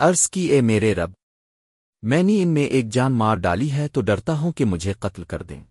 عرض کی، اے میرے رب، میں نے ان میں ایک جان مار ڈالی ہے تو ڈرتا ہوں کہ مجھے قتل کر دیں۔